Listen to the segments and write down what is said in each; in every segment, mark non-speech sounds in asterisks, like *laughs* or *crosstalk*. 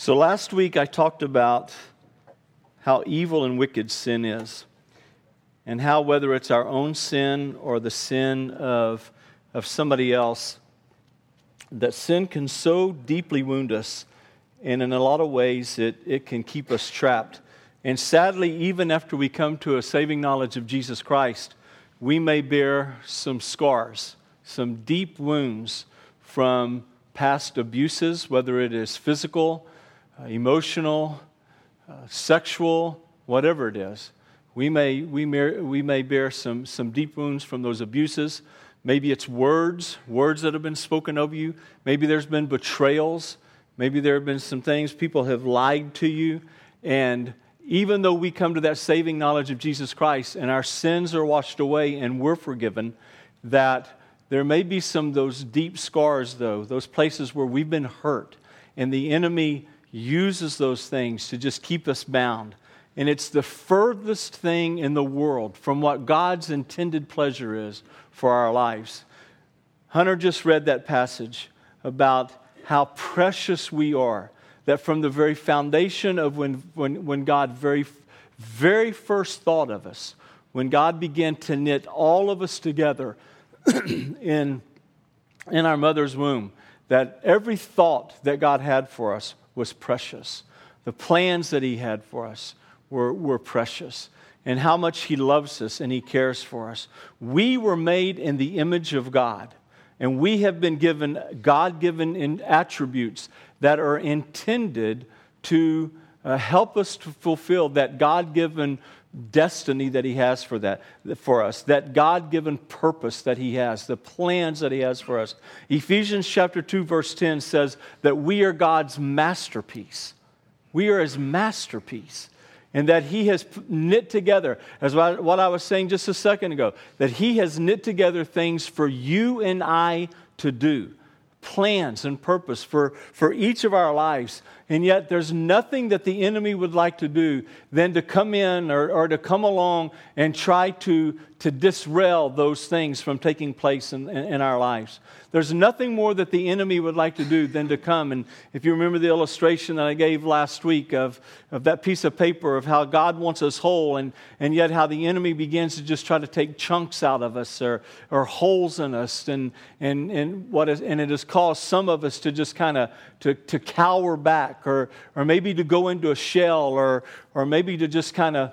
So last week I talked about how evil and wicked sin is, and how whether it's our own sin or the sin of, of somebody else, that sin can so deeply wound us, and in a lot of ways it, it can keep us trapped. And sadly, even after we come to a saving knowledge of Jesus Christ, we may bear some scars, some deep wounds from past abuses, whether it is physical, uh, emotional, uh, sexual, whatever it is. We may, we, may, we may bear some, some deep wounds from those abuses. Maybe it's words, words that have been spoken of you. Maybe there's been betrayals. Maybe there have been some things people have lied to you. And even though we come to that saving knowledge of Jesus Christ and our sins are washed away and we're forgiven, that there may be some those deep scars, though, those places where we've been hurt, and the enemy uses those things to just keep us bound. And it's the furthest thing in the world from what God's intended pleasure is for our lives. Hunter just read that passage about how precious we are, that from the very foundation of when, when, when God very, very first thought of us, when God began to knit all of us together *clears throat* in, in our mother's womb, that every thought that God had for us was precious. The plans that He had for us were, were precious. And how much He loves us and He cares for us. We were made in the image of God, and we have been given God given attributes that are intended to uh, help us to fulfill that God given destiny that he has for that for us that god-given purpose that he has the plans that he has for us ephesians chapter 2 verse 10 says that we are god's masterpiece we are his masterpiece and that he has knit together as what i was saying just a second ago that he has knit together things for you and i to do plans and purpose for, for each of our lives. And yet, there's nothing that the enemy would like to do than to come in or, or to come along and try to, to disrail those things from taking place in, in, in our lives. There's nothing more that the enemy would like to do than to come. And if you remember the illustration that I gave last week of, of that piece of paper of how God wants us whole, and, and yet how the enemy begins to just try to take chunks out of us or, or holes in us, and, and, and, what is, and it has caused some of us to just kind of to, to cower back or, or maybe to go into a shell or, or maybe to just kind of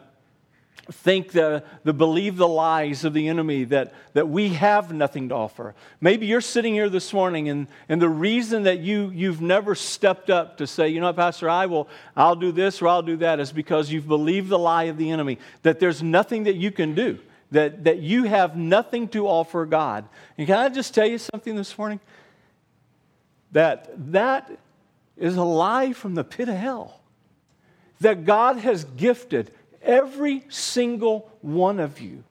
think the, the believe the lies of the enemy that, that we have nothing to offer. Maybe you're sitting here this morning and, and the reason that you, you've never stepped up to say, you know, Pastor, I will, I'll do this or I'll do that is because you've believed the lie of the enemy, that there's nothing that you can do, that, that you have nothing to offer God. And can I just tell you something this morning? That that is a lie from the pit of hell. That God has gifted every single one of you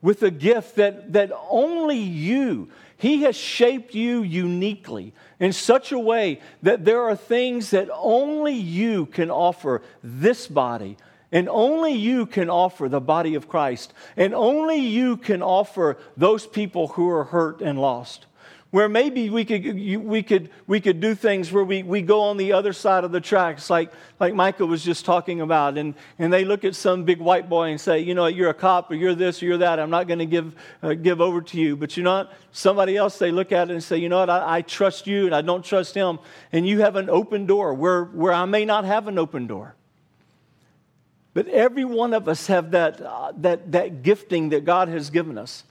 with a gift that, that only you, He has shaped you uniquely in such a way that there are things that only you can offer this body. And only you can offer the body of Christ. And only you can offer those people who are hurt and lost where maybe we could, we could, we could do things where we, we go on the other side of the tracks, like, like Michael was just talking about. And, and they look at some big white boy and say, you know, you're a cop or you're this or you're that. I'm not going to give, uh, give over to you. But you know what? Somebody else, they look at it and say, you know what? I, I trust you and I don't trust him. And you have an open door where, where I may not have an open door. But every one of us have that, uh, that, that gifting that God has given us.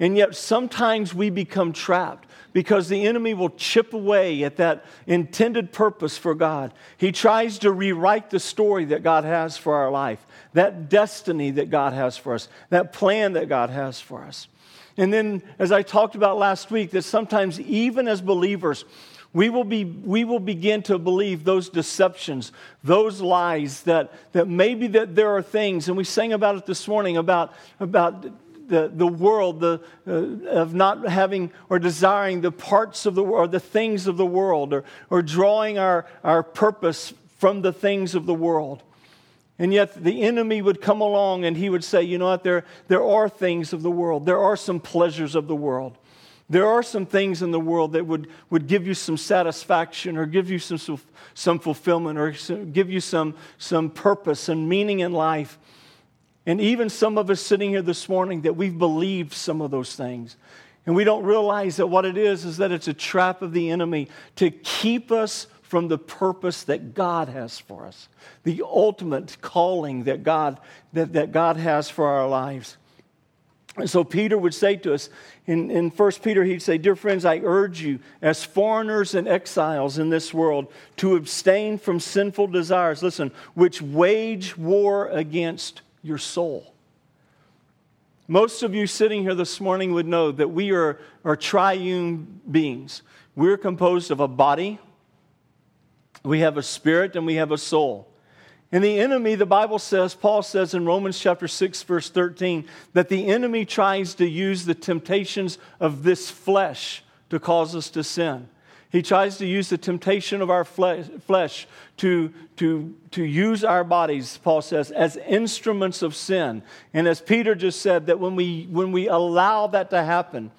And yet sometimes we become trapped because the enemy will chip away at that intended purpose for God. He tries to rewrite the story that God has for our life, that destiny that God has for us, that plan that God has for us. And then, as I talked about last week, that sometimes even as believers, we will, be, we will begin to believe those deceptions, those lies that, that maybe that there are things, and we sang about it this morning about, about the, the world, the, uh, of not having or desiring the parts of the world, or the things of the world, or, or drawing our, our purpose from the things of the world. And yet the enemy would come along and he would say, you know what, there, there are things of the world, there are some pleasures of the world. There are some things in the world that would, would give you some satisfaction or give you some, some fulfillment or give you some, some purpose and meaning in life. And even some of us sitting here this morning that we've believed some of those things. And we don't realize that what it is is that it's a trap of the enemy to keep us from the purpose that God has for us, the ultimate calling that God, that, that God has for our lives. And so Peter would say to us in, in 1 Peter, he'd say, Dear friends, I urge you, as foreigners and exiles in this world, to abstain from sinful desires, listen, which wage war against your soul. Most of you sitting here this morning would know that we are, are triune beings. We're composed of a body, we have a spirit, and we have a soul. And the enemy, the Bible says, Paul says in Romans chapter 6, verse 13, that the enemy tries to use the temptations of this flesh to cause us to sin. He tries to use the temptation of our flesh to, to, to use our bodies, Paul says, as instruments of sin. And as Peter just said, that when we, when we allow that to happen,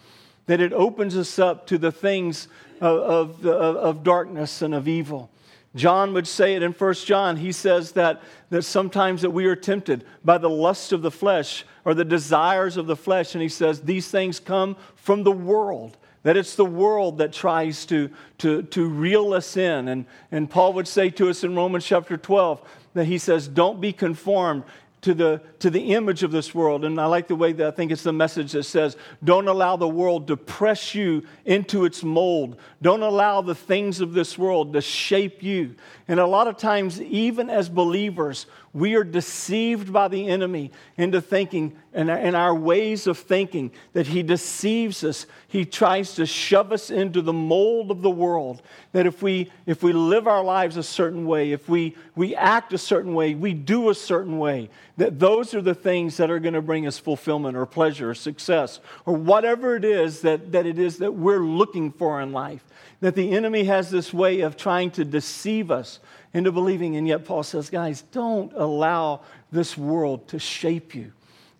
that it opens us up to the things of, of, of darkness and of evil. John would say it in 1 John. He says that, that sometimes that we are tempted by the lust of the flesh or the desires of the flesh. And he says these things come from the world that it's the world that tries to, to, to reel us in. And, and Paul would say to us in Romans chapter 12 that he says, Don't be conformed to the, to the image of this world. And I like the way that I think it's the message that says, don't allow the world to press you into its mold. Don't allow the things of this world to shape you. And a lot of times, even as believers, we are deceived by the enemy into thinking, and in our ways of thinking, that he deceives us. He tries to shove us into the mold of the world. That if we, if we live our lives a certain way, if we, we act a certain way, we do a certain way, that those are the things that are going to bring us fulfillment or pleasure or success or whatever it is that, that it is that we're looking for in life. That the enemy has this way of trying to deceive us into believing. And yet, Paul says, guys, don't allow this world to shape you.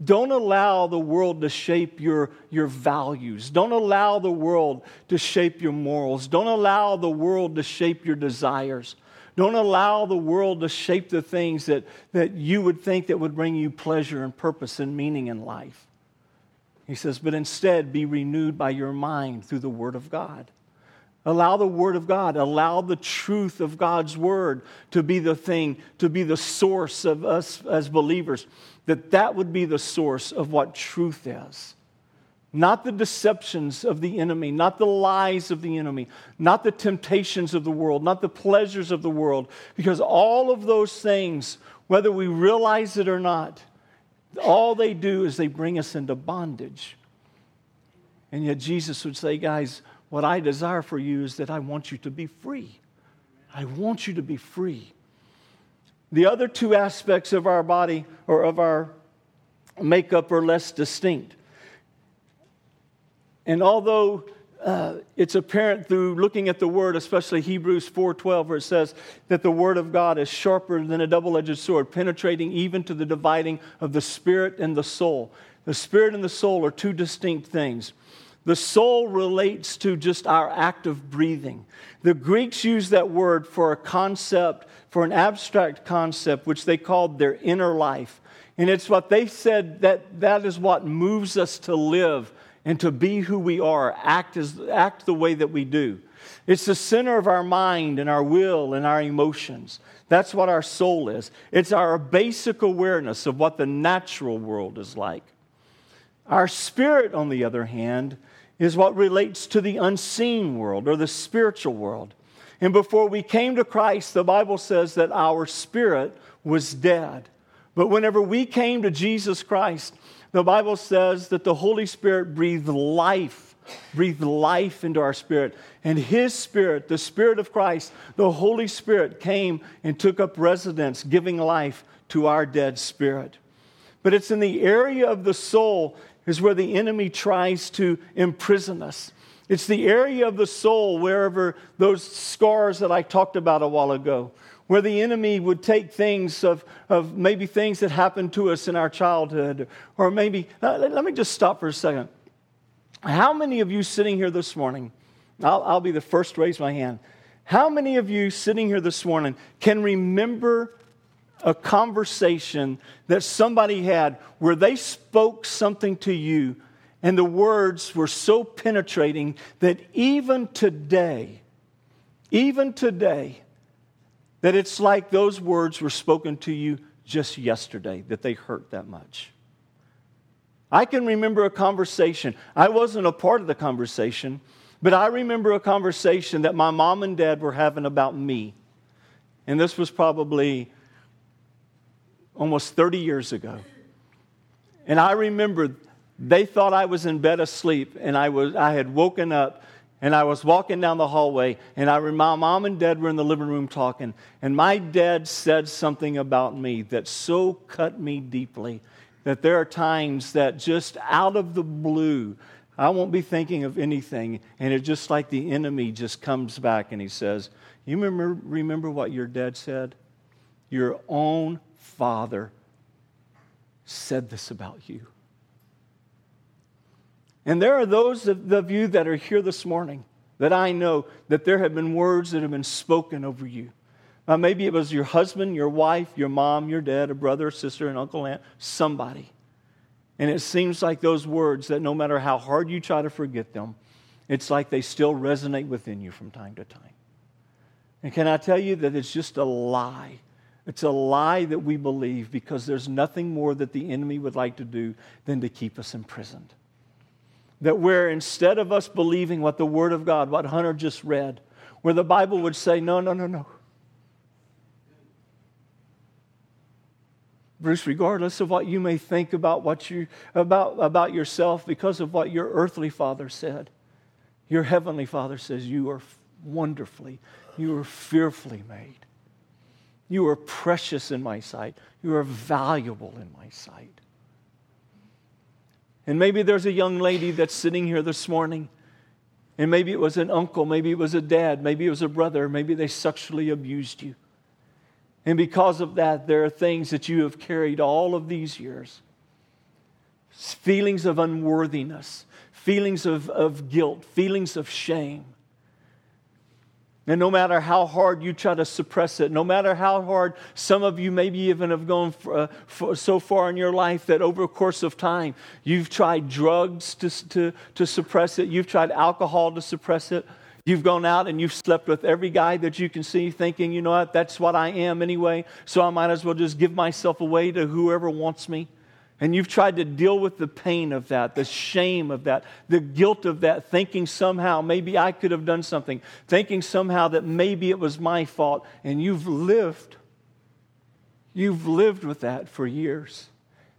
Don't allow the world to shape your, your values. Don't allow the world to shape your morals. Don't allow the world to shape your desires. Don't allow the world to shape the things that, that you would think that would bring you pleasure and purpose and meaning in life. He says, but instead be renewed by your mind through the Word of God. Allow the Word of God, allow the truth of God's Word to be the thing, to be the source of us as believers, that that would be the source of what truth is. Not the deceptions of the enemy, not the lies of the enemy, not the temptations of the world, not the pleasures of the world, because all of those things, whether we realize it or not, all they do is they bring us into bondage. And yet Jesus would say, guys, what I desire for you is that I want you to be free. I want you to be free. The other two aspects of our body or of our makeup are less distinct. And although uh, it's apparent through looking at the word, especially Hebrews 4:12, where it says that the word of God is sharper than a double-edged sword, penetrating even to the dividing of the spirit and the soul. The spirit and the soul are two distinct things. The soul relates to just our act of breathing. The Greeks used that word for a concept, for an abstract concept, which they called their inner life. And it's what they said that that is what moves us to live and to be who we are, act, as, act the way that we do. It's the center of our mind and our will and our emotions. That's what our soul is. It's our basic awareness of what the natural world is like. Our spirit, on the other hand, is what relates to the unseen world or the spiritual world. And before we came to Christ, the Bible says that our spirit was dead. But whenever we came to Jesus Christ, the Bible says that the Holy Spirit breathed life, breathed life into our spirit. And His Spirit, the Spirit of Christ, the Holy Spirit came and took up residence, giving life to our dead spirit. But it's in the area of the soul is where the enemy tries to imprison us. It's the area of the soul, wherever those scars that I talked about a while ago, where the enemy would take things of, of maybe things that happened to us in our childhood, or maybe, uh, let me just stop for a second. How many of you sitting here this morning, I'll, I'll be the first to raise my hand. How many of you sitting here this morning can remember a conversation that somebody had where they spoke something to you and the words were so penetrating that even today, even today, that it's like those words were spoken to you just yesterday, that they hurt that much. I can remember a conversation. I wasn't a part of the conversation, but I remember a conversation that my mom and dad were having about me. And this was probably almost 30 years ago. And I remember they thought I was in bed asleep, and I, was, I had woken up and I was walking down the hallway, and I my mom and dad were in the living room talking, and my dad said something about me that so cut me deeply that there are times that just out of the blue, I won't be thinking of anything, and it's just like the enemy just comes back and he says, You remember, remember what your dad said? Your own father said this about you. And there are those of you that are here this morning that I know that there have been words that have been spoken over you. Uh, maybe it was your husband, your wife, your mom, your dad, a brother, sister, an uncle, aunt, somebody. And it seems like those words that no matter how hard you try to forget them, it's like they still resonate within you from time to time. And can I tell you that it's just a lie? It's a lie that we believe because there's nothing more that the enemy would like to do than to keep us imprisoned. That where instead of us believing what the Word of God, what Hunter just read, where the Bible would say, no, no, no, no. Bruce, regardless of what you may think about, what you, about, about yourself, because of what your earthly father said, your heavenly father says, You are wonderfully, you are fearfully made. You are precious in my sight. You are valuable in my sight. And maybe there's a young lady that's sitting here this morning, and maybe it was an uncle, maybe it was a dad, maybe it was a brother, maybe they sexually abused you. And because of that, there are things that you have carried all of these years feelings of unworthiness, feelings of, of guilt, feelings of shame. And no matter how hard you try to suppress it, no matter how hard some of you maybe even have gone for, uh, for so far in your life that over a course of time you've tried drugs to, to, to suppress it, you've tried alcohol to suppress it, you've gone out and you've slept with every guy that you can see thinking, you know what, that's what I am anyway, so I might as well just give myself away to whoever wants me. And you've tried to deal with the pain of that, the shame of that, the guilt of that, thinking somehow maybe I could have done something, thinking somehow that maybe it was my fault. And you've lived, you've lived with that for years.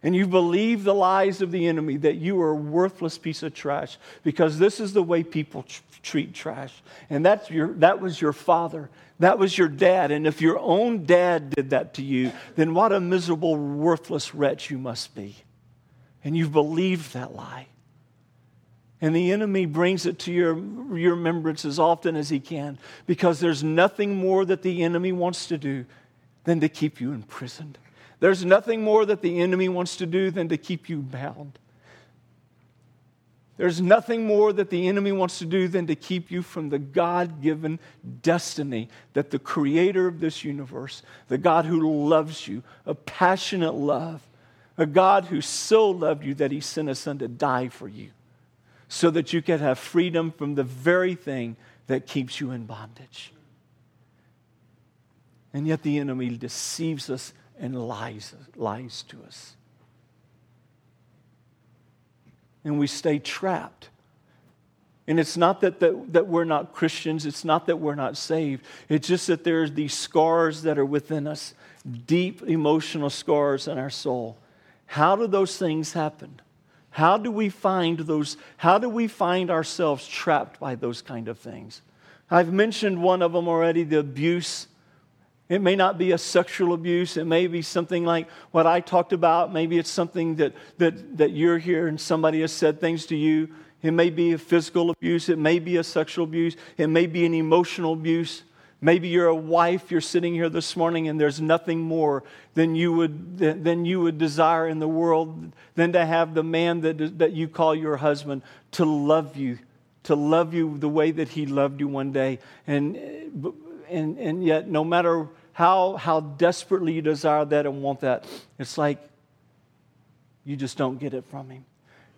And you believe the lies of the enemy that you are a worthless piece of trash because this is the way people tr- treat trash. And that's your, that was your father. That was your dad. And if your own dad did that to you, then what a miserable, worthless wretch you must be. And you've believed that lie. And the enemy brings it to your, your remembrance as often as he can because there's nothing more that the enemy wants to do than to keep you imprisoned. There's nothing more that the enemy wants to do than to keep you bound. There's nothing more that the enemy wants to do than to keep you from the God given destiny that the creator of this universe, the God who loves you, a passionate love, a God who so loved you that he sent a son to die for you so that you could have freedom from the very thing that keeps you in bondage. And yet the enemy deceives us and lies, lies to us and we stay trapped. And it's not that, that, that we're not Christians, it's not that we're not saved. It's just that there's these scars that are within us, deep emotional scars in our soul. How do those things happen? How do we find those? How do we find ourselves trapped by those kind of things? I've mentioned one of them already the abuse it may not be a sexual abuse. It may be something like what I talked about. Maybe it's something that, that, that you're here and somebody has said things to you. It may be a physical abuse. It may be a sexual abuse. It may be an emotional abuse. Maybe you're a wife, you're sitting here this morning, and there's nothing more than you would, than you would desire in the world than to have the man that, that you call your husband to love you, to love you the way that he loved you one day. And, and, and yet, no matter how, how desperately you desire that and want that, it's like you just don't get it from him.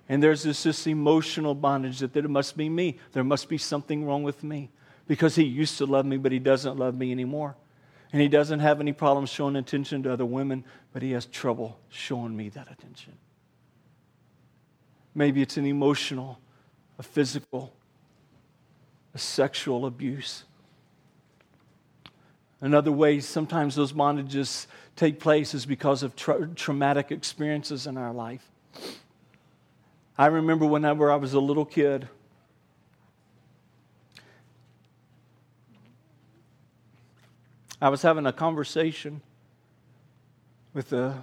And there's this, this emotional bondage that, it must be me. There must be something wrong with me because he used to love me, but he doesn't love me anymore. And he doesn't have any problem showing attention to other women, but he has trouble showing me that attention. Maybe it's an emotional, a physical, a sexual abuse. Another way sometimes those bondages take place is because of tra- traumatic experiences in our life. I remember whenever I was a little kid, I was having a conversation with a,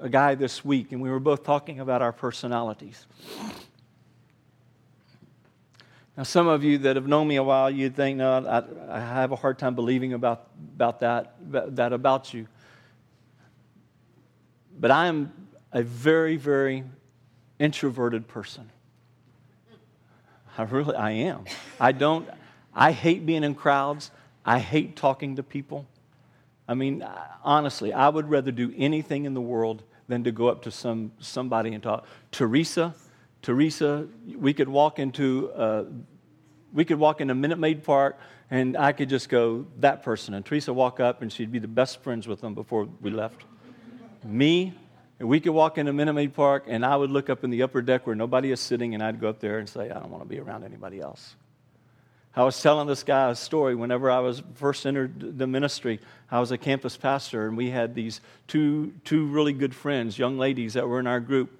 a guy this week, and we were both talking about our personalities. Now, some of you that have known me a while, you'd think, no, I, I have a hard time believing about, about that, that about you. But I am a very, very introverted person. I really, I am. I don't, I hate being in crowds. I hate talking to people. I mean, honestly, I would rather do anything in the world than to go up to some, somebody and talk. Teresa, Teresa, we could walk into, uh, we could walk in into Minute Maid Park and I could just go, that person. And Teresa walk up and she'd be the best friends with them before we left. Me, and we could walk in into Minute Maid Park and I would look up in the upper deck where nobody is sitting and I'd go up there and say, I don't want to be around anybody else. I was telling this guy a story whenever I was first entered the ministry. I was a campus pastor, and we had these two, two really good friends, young ladies that were in our group.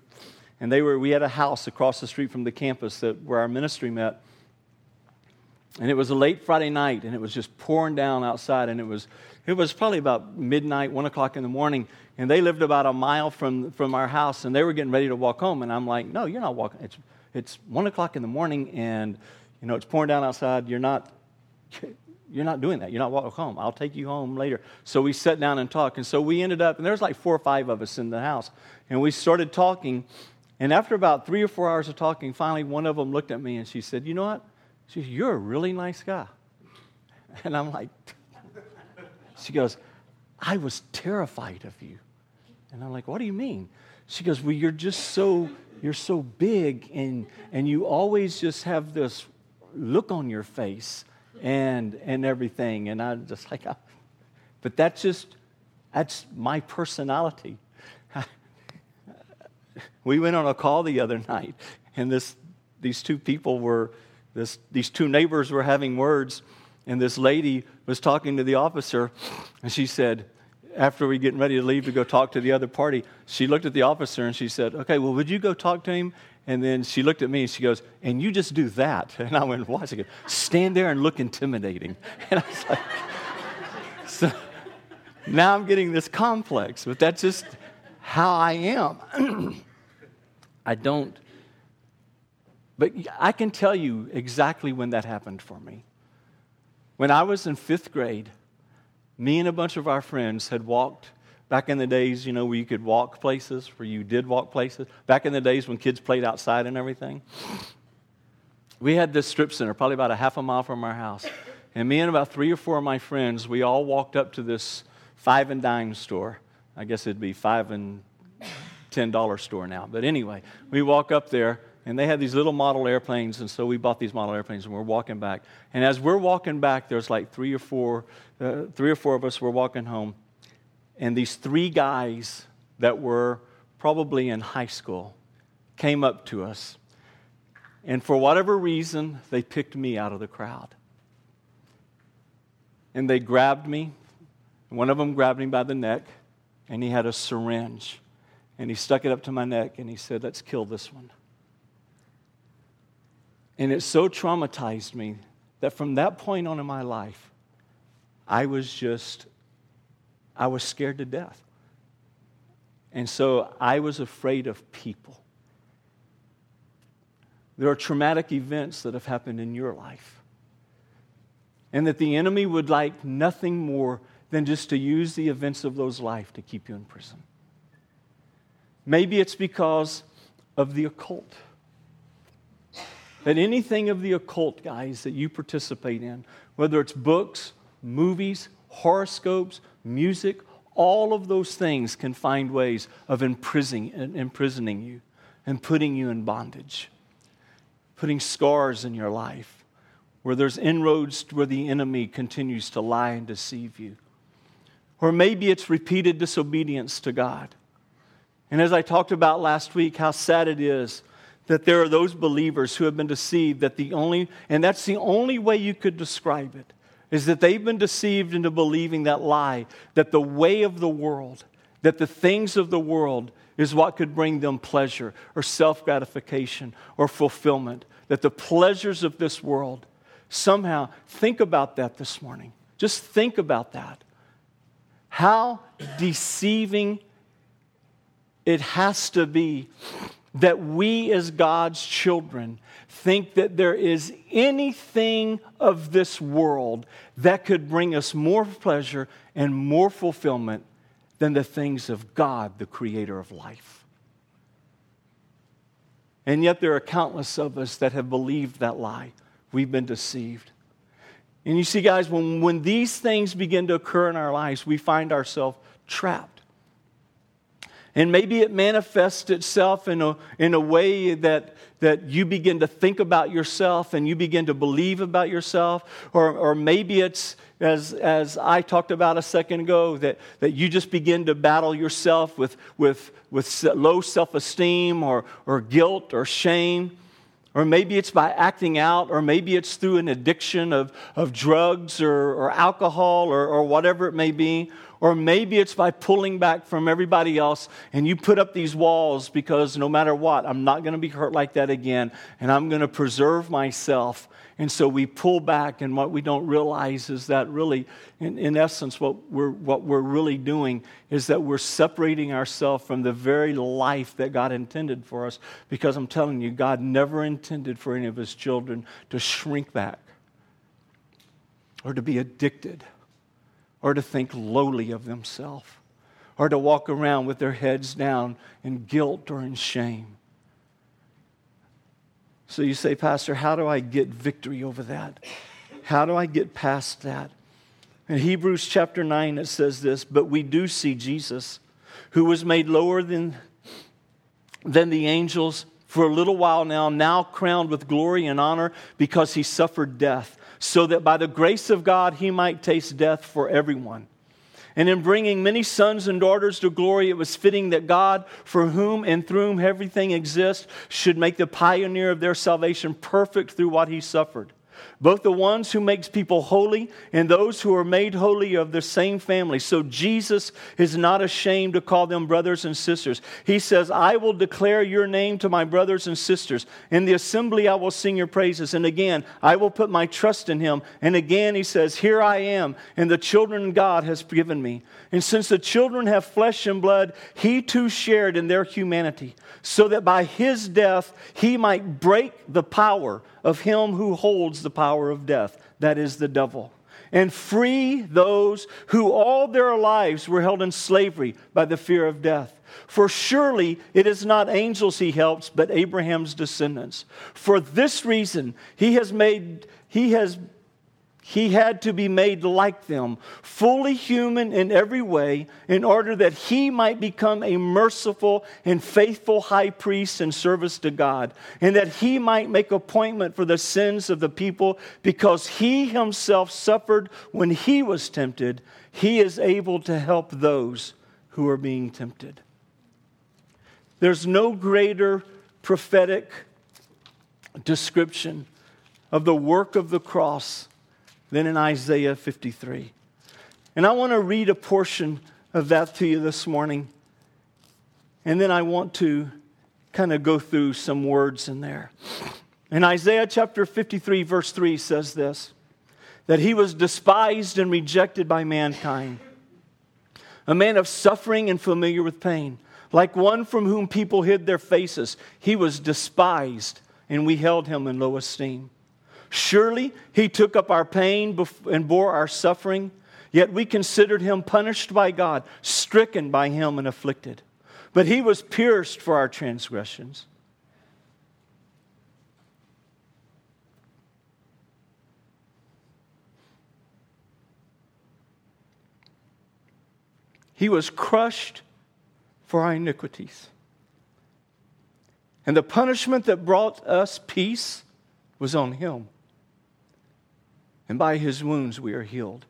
And they were, we had a house across the street from the campus that, where our ministry met. And it was a late Friday night, and it was just pouring down outside, and it was, it was probably about midnight, one o'clock in the morning. And they lived about a mile from, from our house, and they were getting ready to walk home. And I'm like, no, you're not walking. It's, it's one o'clock in the morning, and you know, it's pouring down outside. You're not, you're not doing that. You're not walking home. I'll take you home later. So we sat down and talked. And so we ended up, and there was like four or five of us in the house. And we started talking. And after about three or four hours of talking, finally one of them looked at me and she said, You know what? She said, You're a really nice guy. *laughs* And I'm like, *laughs* She goes, I was terrified of you. And I'm like, What do you mean? She goes, Well, you're just so you're so big and and you always just have this look on your face and and everything. And I'm just like, *laughs* but that's just that's my personality. We went on a call the other night, and this these two people were this these two neighbors were having words, and this lady was talking to the officer, and she said, after we getting ready to leave to go talk to the other party, she looked at the officer and she said, "Okay, well, would you go talk to him?" And then she looked at me and she goes, And you just do that. *laughs* And I went, What? She goes, Stand there and look intimidating. *laughs* And I was like, So now I'm getting this complex, but that's just how I am. *clears throat* I don't, but I can tell you exactly when that happened for me. When I was in fifth grade, me and a bunch of our friends had walked Back in the days, you know, where you could walk places, where you did walk places. Back in the days when kids played outside and everything. We had this strip center, probably about a half a mile from our house. And me and about three or four of my friends, we all walked up to this five and dime store. I guess it'd be five and ten dollar store now. But anyway, we walk up there and they had these little model airplanes, and so we bought these model airplanes, and we're walking back. And as we're walking back, there's like three or four, uh, three or four of us were walking home, and these three guys that were probably in high school came up to us. And for whatever reason, they picked me out of the crowd. And they grabbed me. One of them grabbed me by the neck, and he had a syringe. And he stuck it up to my neck, and he said, Let's kill this one. And it so traumatized me that from that point on in my life, I was just I was scared to death. And so I was afraid of people. There are traumatic events that have happened in your life. and that the enemy would like nothing more than just to use the events of those life to keep you in prison. Maybe it's because of the occult. That anything of the occult, guys, that you participate in, whether it's books, movies, horoscopes, music, all of those things can find ways of imprisoning, imprisoning you and putting you in bondage, putting scars in your life, where there's inroads where the enemy continues to lie and deceive you. Or maybe it's repeated disobedience to God. And as I talked about last week, how sad it is that there are those believers who have been deceived that the only, and that's the only way you could describe it, is that they've been deceived into believing that lie, that the way of the world, that the things of the world is what could bring them pleasure or self gratification or fulfillment, that the pleasures of this world somehow, think about that this morning. Just think about that. How deceiving it has to be that we, as God's children, think that there is anything of this world that could bring us more pleasure and more fulfillment than the things of God, the creator of life. And yet, there are countless of us that have believed that lie. We've been deceived. And you see, guys, when, when these things begin to occur in our lives, we find ourselves trapped. And maybe it manifests itself in a, in a way that, that you begin to think about yourself and you begin to believe about yourself. Or, or maybe it's, as, as I talked about a second ago, that, that you just begin to battle yourself with, with, with low self esteem or, or guilt or shame. Or maybe it's by acting out, or maybe it's through an addiction of, of drugs or, or alcohol or, or whatever it may be. Or maybe it's by pulling back from everybody else and you put up these walls because no matter what, I'm not going to be hurt like that again and I'm going to preserve myself. And so we pull back, and what we don't realize is that really, in, in essence, what we're, what we're really doing is that we're separating ourselves from the very life that God intended for us. Because I'm telling you, God never intended for any of his children to shrink back or to be addicted or to think lowly of themselves, or to walk around with their heads down in guilt or in shame. So you say, Pastor, how do I get victory over that? How do I get past that? In Hebrews chapter 9, it says this But we do see Jesus, who was made lower than, than the angels for a little while now, now crowned with glory and honor because he suffered death so that by the grace of God he might taste death for everyone. And in bringing many sons and daughters to glory, it was fitting that God, for whom and through whom everything exists, should make the pioneer of their salvation perfect through what he suffered both the ones who makes people holy and those who are made holy of the same family. So Jesus is not ashamed to call them brothers and sisters. He says, I will declare your name to my brothers and sisters. In the assembly I will sing your praises. And again, I will put my trust in him. And again he says, Here I am, and the children God has given me. And since the children have flesh and blood, he too shared in their humanity, so that by his death he might break the power of him who holds the power of death, that is the devil, and free those who all their lives were held in slavery by the fear of death. For surely it is not angels he helps, but Abraham's descendants. For this reason, he has made, he has he had to be made like them, fully human in every way, in order that he might become a merciful and faithful high priest in service to God, and that he might make appointment for the sins of the people, because he himself suffered when he was tempted. He is able to help those who are being tempted. There's no greater prophetic description of the work of the cross than in Isaiah 53. And I want to read a portion of that to you this morning. And then I want to kind of go through some words in there. In Isaiah chapter 53, verse 3 says this that he was despised and rejected by mankind, a man of suffering and familiar with pain, like one from whom people hid their faces. He was despised, and we held him in low esteem. Surely he took up our pain and bore our suffering, yet we considered him punished by God, stricken by him, and afflicted. But he was pierced for our transgressions. He was crushed for our iniquities. And the punishment that brought us peace was on him. And by his wounds we are healed.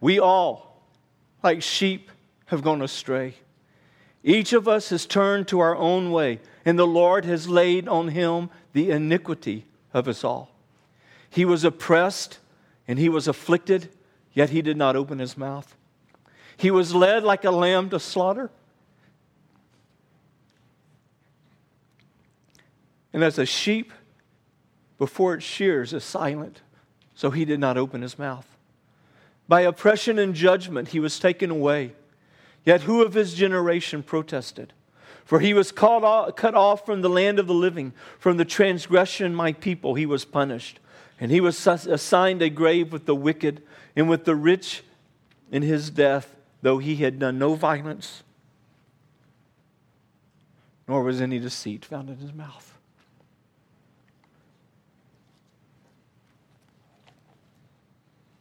We all, like sheep, have gone astray. Each of us has turned to our own way, and the Lord has laid on him the iniquity of us all. He was oppressed and he was afflicted, yet he did not open his mouth. He was led like a lamb to slaughter. And as a sheep before its shears is silent, so he did not open his mouth. By oppression and judgment he was taken away. Yet who of his generation protested? For he was off, cut off from the land of the living, from the transgression my people he was punished. And he was assigned a grave with the wicked and with the rich in his death though he had done no violence, nor was any deceit found in his mouth.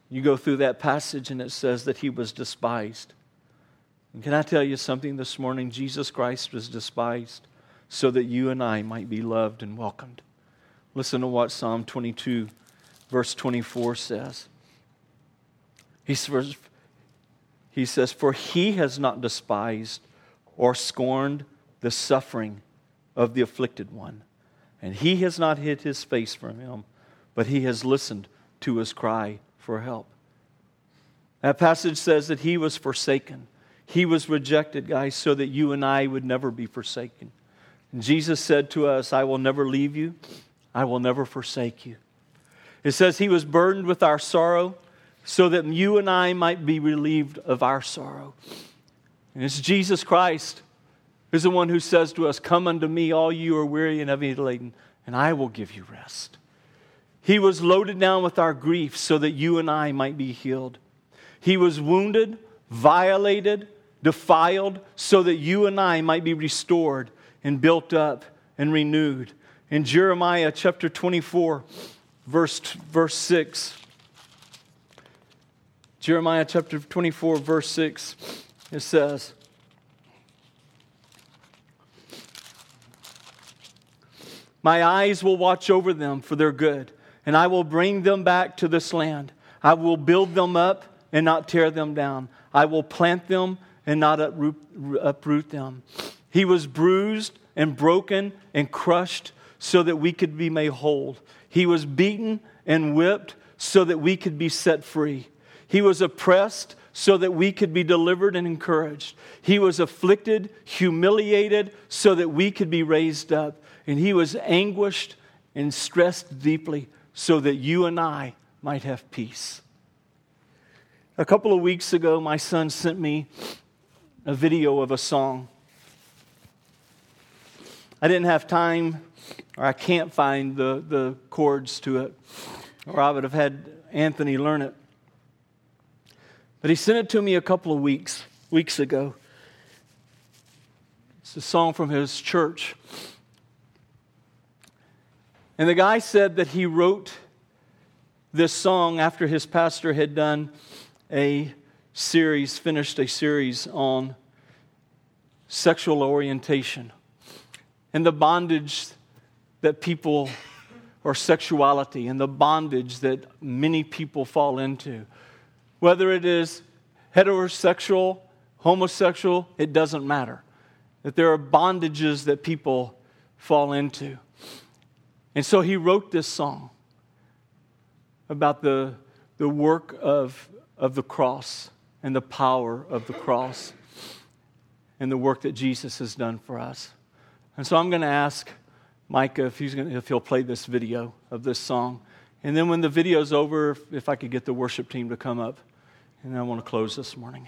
You go through that passage and it says that he was despised. And can I tell you something this morning? Jesus Christ was despised so that you and I might be loved and welcomed. Listen to what Psalm 22, verse 24 says. He says, he says, For he has not despised or scorned the suffering of the afflicted one. And he has not hid his face from him, but he has listened to his cry for help. That passage says that he was forsaken. He was rejected, guys, so that you and I would never be forsaken. And Jesus said to us, I will never leave you, I will never forsake you. It says he was burdened with our sorrow so that you and I might be relieved of our sorrow. And it's Jesus Christ who's the one who says to us, Come unto me, all you are weary and heavy laden, and I will give you rest. He was loaded down with our grief so that you and I might be healed. He was wounded, violated, defiled, so that you and I might be restored and built up and renewed. In Jeremiah chapter 24, verse, verse 6, Jeremiah chapter 24, verse 6, it says, My eyes will watch over them for their good, and I will bring them back to this land. I will build them up and not tear them down. I will plant them and not uproot, them. He was bruised and broken and crushed so that we could be made whole. He was beaten and whipped so that we could be set free. He was oppressed so that we could be delivered and encouraged. He was afflicted, humiliated, so that we could be raised up. And he was anguished and stressed deeply so that you and I might have peace. A couple of weeks ago, my son sent me a video of a song. I didn't have time, or I can't find the, the chords to it, or I would have had Anthony learn it. But he sent it to me a couple of weeks, weeks ago. It's a song from his church. And the guy said that he wrote this song after his pastor had done a series, finished a series on sexual orientation and the bondage that people, or sexuality, and the bondage that many people fall into whether it is heterosexual, homosexual, it doesn't matter. That there are bondages that people fall into. And so he wrote this song about the, the work of, of the cross and the power of the cross and the work that Jesus has done for us. And so I'm going to ask Micah if, he's going to, if he'll play this video of this song. And then when the video's over, if, if I could get the worship team to come up. And I want to close this morning.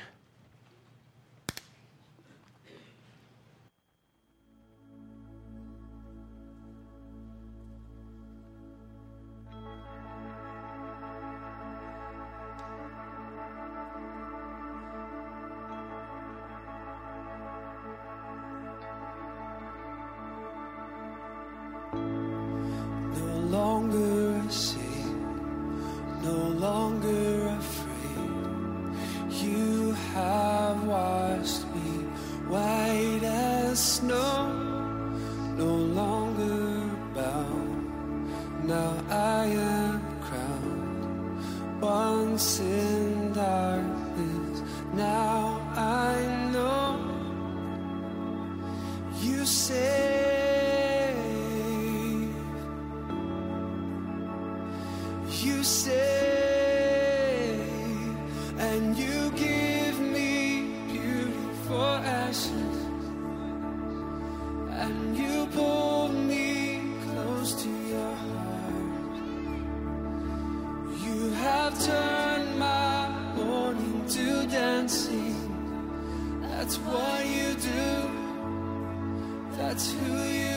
That's who you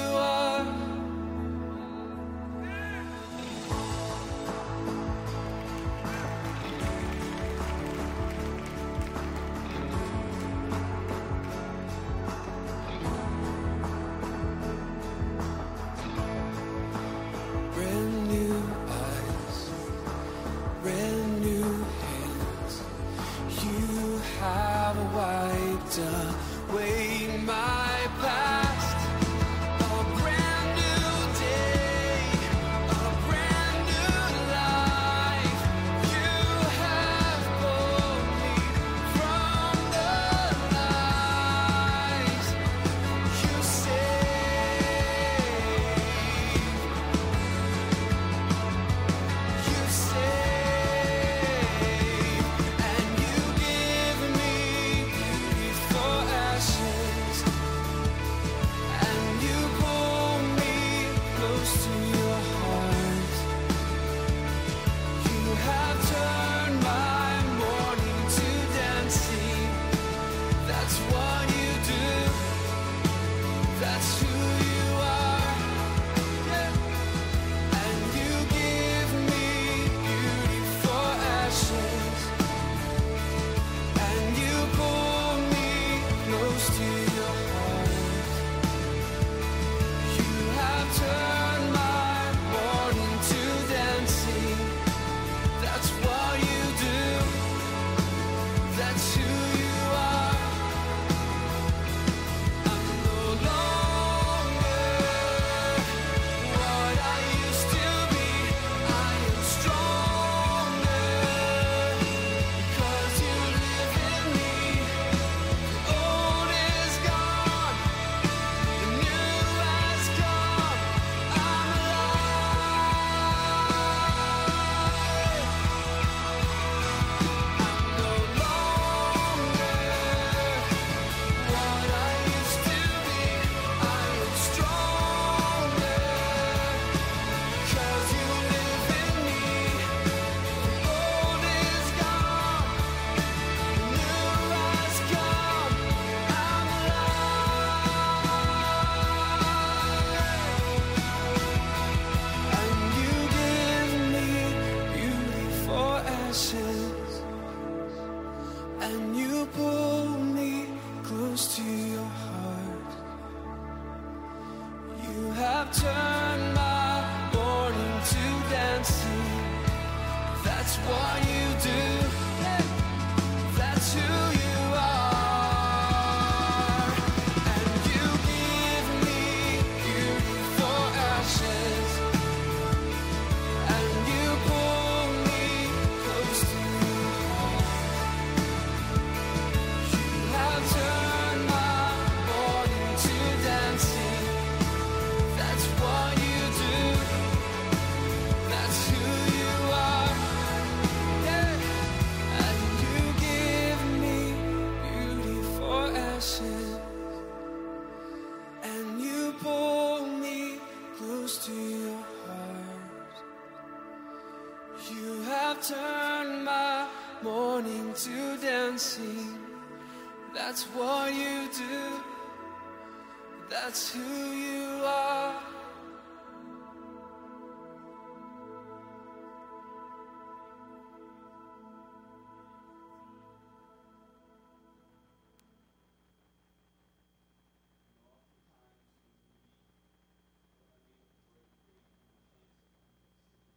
That's who you are.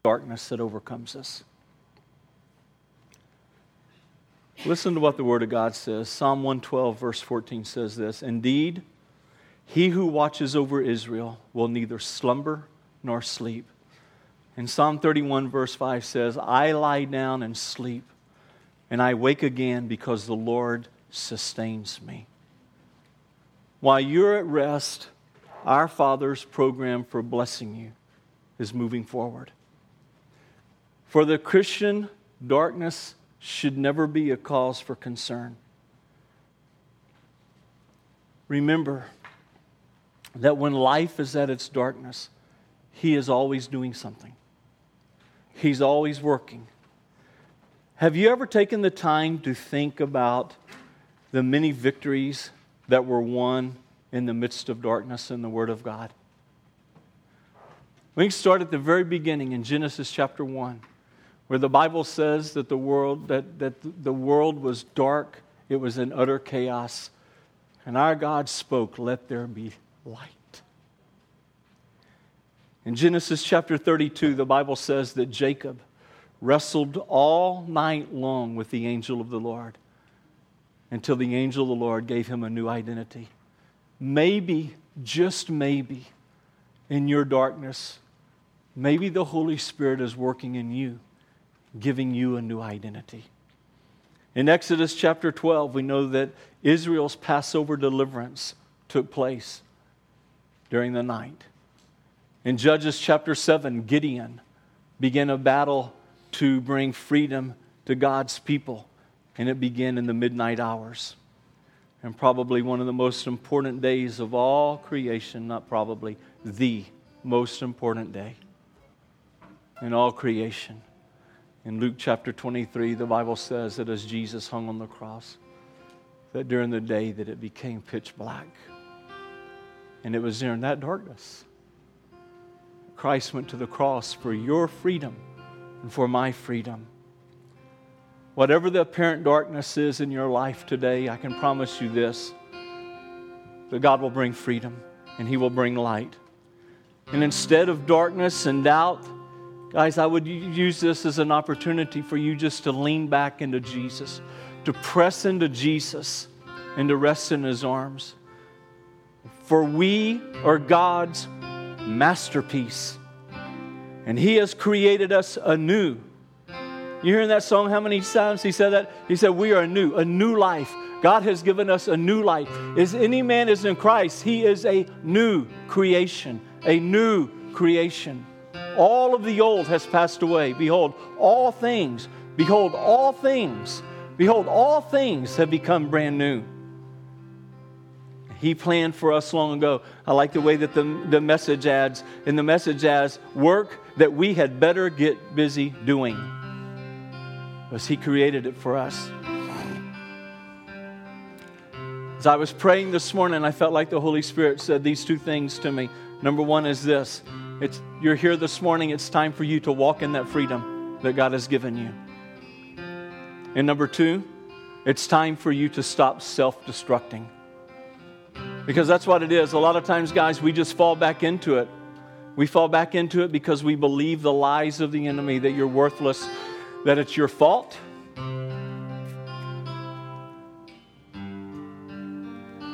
Darkness that overcomes us. Listen to what the Word of God says. Psalm 112, verse 14 says this Indeed, he who watches over Israel will neither slumber nor sleep. And Psalm 31, verse 5 says, I lie down and sleep, and I wake again because the Lord sustains me. While you're at rest, our Father's program for blessing you is moving forward. For the Christian, darkness should never be a cause for concern. Remember that when life is at its darkness, He is always doing something, He's always working. Have you ever taken the time to think about the many victories that were won in the midst of darkness in the Word of God? We can start at the very beginning in Genesis chapter 1, where the Bible says that the world, that, that the world was dark, it was in utter chaos. And our God spoke, Let there be light. In Genesis chapter 32, the Bible says that Jacob wrestled all night long with the angel of the Lord until the angel of the Lord gave him a new identity. Maybe, just maybe, in your darkness, maybe the Holy Spirit is working in you, giving you a new identity. In Exodus chapter 12, we know that Israel's Passover deliverance took place during the night. In Judges chapter 7, Gideon began a battle to bring freedom to God's people, and it began in the midnight hours. And probably one of the most important days of all creation, not probably, the most important day in all creation. In Luke chapter 23, the Bible says that as Jesus hung on the cross, that during the day that it became pitch black. And it was during that darkness. Christ went to the cross for your freedom and for my freedom. Whatever the apparent darkness is in your life today, I can promise you this that God will bring freedom and He will bring light. And instead of darkness and doubt, guys, I would use this as an opportunity for you just to lean back into Jesus, to press into Jesus, and to rest in His arms. For we are God's masterpiece, and He has created us anew. You hearing that song? How many times he said that? He said, We are new, a new life. God has given us a new life. Is any man is in Christ, he is a new creation, a new creation. All of the old has passed away. Behold, all things, behold, all things, behold, all things have become brand new. He planned for us long ago. I like the way that the, the message adds, in the message adds, work that we had better get busy doing. Because He created it for us. As I was praying this morning, I felt like the Holy Spirit said these two things to me. Number one is this it's, you're here this morning, it's time for you to walk in that freedom that God has given you. And number two, it's time for you to stop self destructing. Because that's what it is. A lot of times, guys, we just fall back into it. We fall back into it because we believe the lies of the enemy that you're worthless, that it's your fault,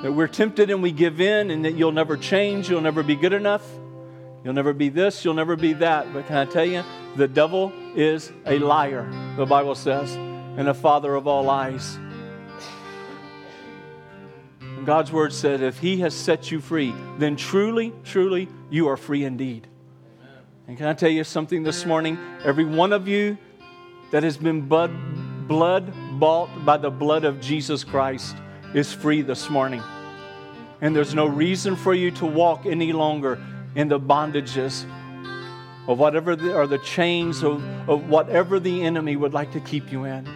that we're tempted and we give in, and that you'll never change, you'll never be good enough, you'll never be this, you'll never be that. But can I tell you, the devil is a liar, the Bible says, and a father of all lies. God's word said, if he has set you free, then truly, truly, you are free indeed. And can I tell you something this morning? Every one of you that has been blood, blood bought by the blood of Jesus Christ is free this morning. And there's no reason for you to walk any longer in the bondages of whatever the, or the chains of, of whatever the enemy would like to keep you in.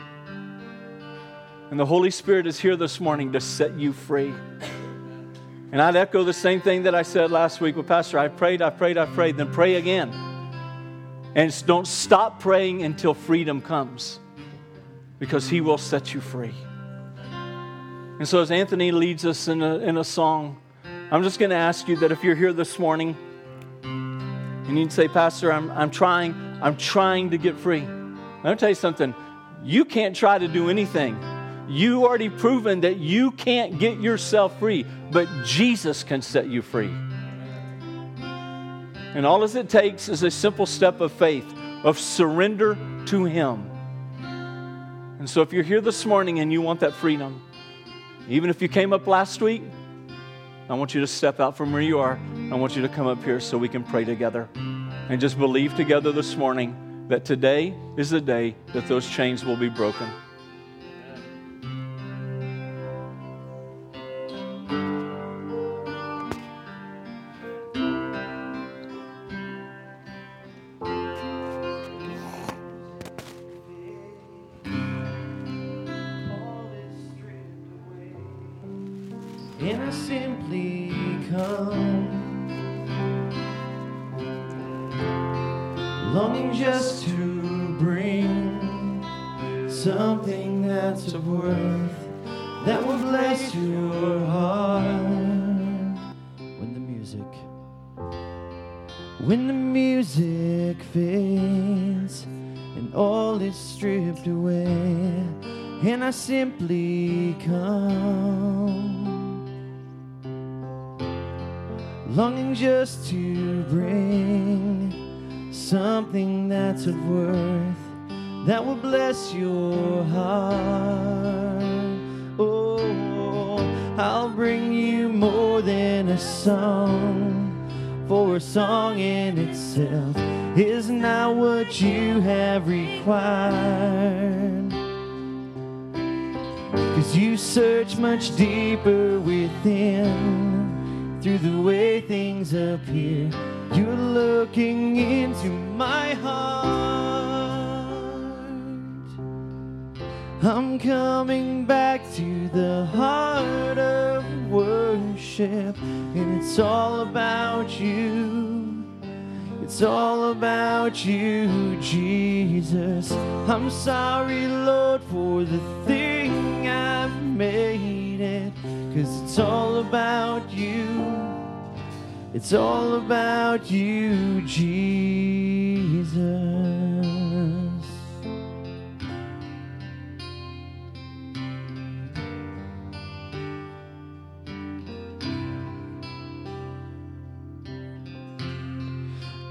And the Holy Spirit is here this morning to set you free. And I'd echo the same thing that I said last week with Pastor. I prayed, I prayed, I prayed, then pray again. And don't stop praying until freedom comes because He will set you free. And so, as Anthony leads us in a, in a song, I'm just going to ask you that if you're here this morning and you'd say, Pastor, I'm, I'm trying, I'm trying to get free. Let me tell you something. You can't try to do anything. You already proven that you can't get yourself free, but Jesus can set you free. And all it takes is a simple step of faith, of surrender to Him. And so if you're here this morning and you want that freedom, even if you came up last week, I want you to step out from where you are. I want you to come up here so we can pray together and just believe together this morning that today is the day that those chains will be broken. When the music fades and all is stripped away, and I simply come longing just to bring something that's of worth that will bless your heart. Oh, I'll bring you more than a song, for a song in itself is not what you have required. Cause you search much deeper within through the way things appear. You're looking into my heart. I'm coming back to the heart of worship, and it's all about you. It's all about you, Jesus. I'm sorry, Lord, for the thing I've made it. Cause it's all about you. It's all about you, Jesus.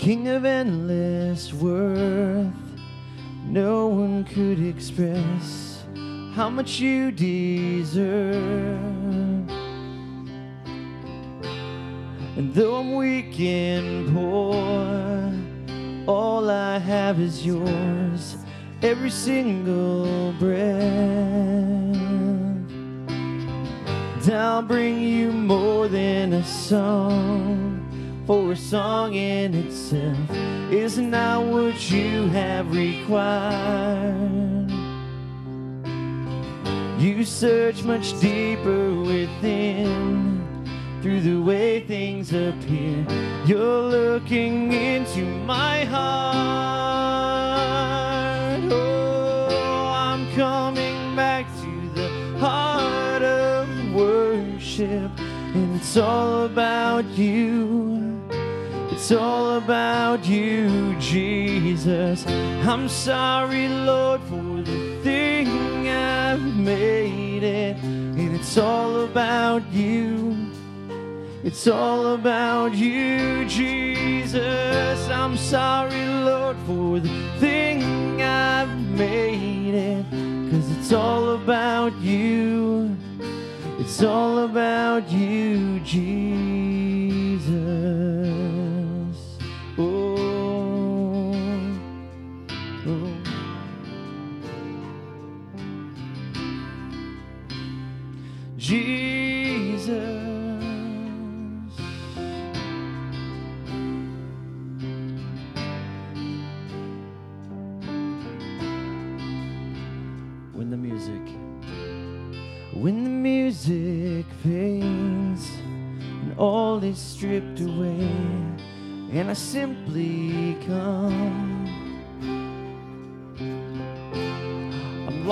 King of endless worth, no one could express how much you deserve. And though I'm weak and poor, all I have is yours, every single breath. And I'll bring you more than a song, for a song in itself is not what you have required. You search much deeper within through the way things appear. You're looking into my heart. Oh, I'm coming back to the heart of worship, and it's all about you. It's all about you, Jesus. I'm sorry, Lord, for the thing I've made it, and it's all about you. It's all about you, Jesus. I'm sorry, Lord, for the thing I've made it. Cause it's all about you. It's all about you, Jesus.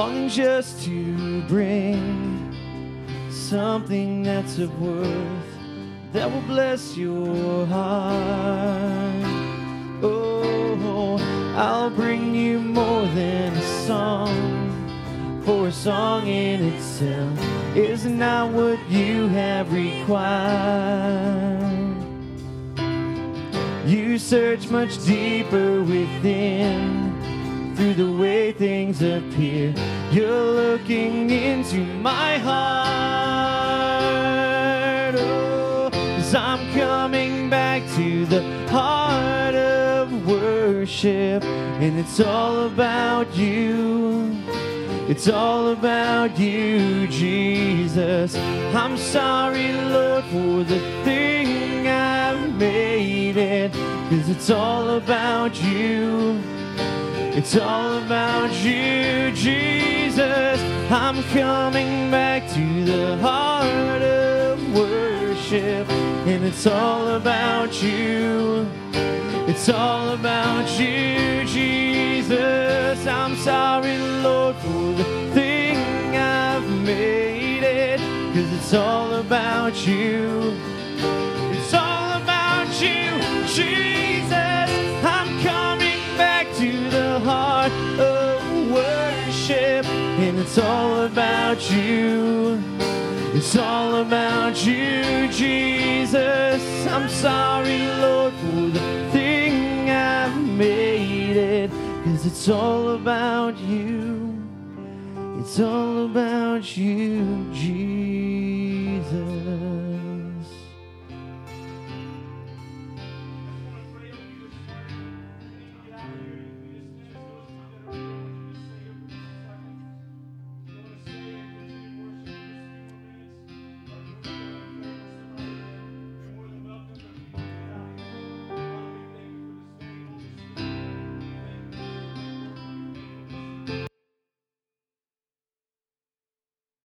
Longing just to bring something that's of worth that will bless your heart. Oh, I'll bring you more than a song, for a song in itself is not what you have required. You search much deeper within through the way things appear. You're looking into my heart. Oh, I'm coming back to the heart of worship, and it's all about you. It's all about you, Jesus. I'm sorry, Lord, for the thing I've made it. Cause it's all about you. It's all about you, Jesus. I'm coming back to the heart of worship. And it's all about you. It's all about you, Jesus. I'm sorry, Lord, for the thing I've made it. Cause it's all about you. It's all about you, Jesus. I'm coming back to the And it's all about you. It's all about you, Jesus. I'm sorry, Lord, for the thing I've made it. Cause it's all about you. It's all about you, Jesus.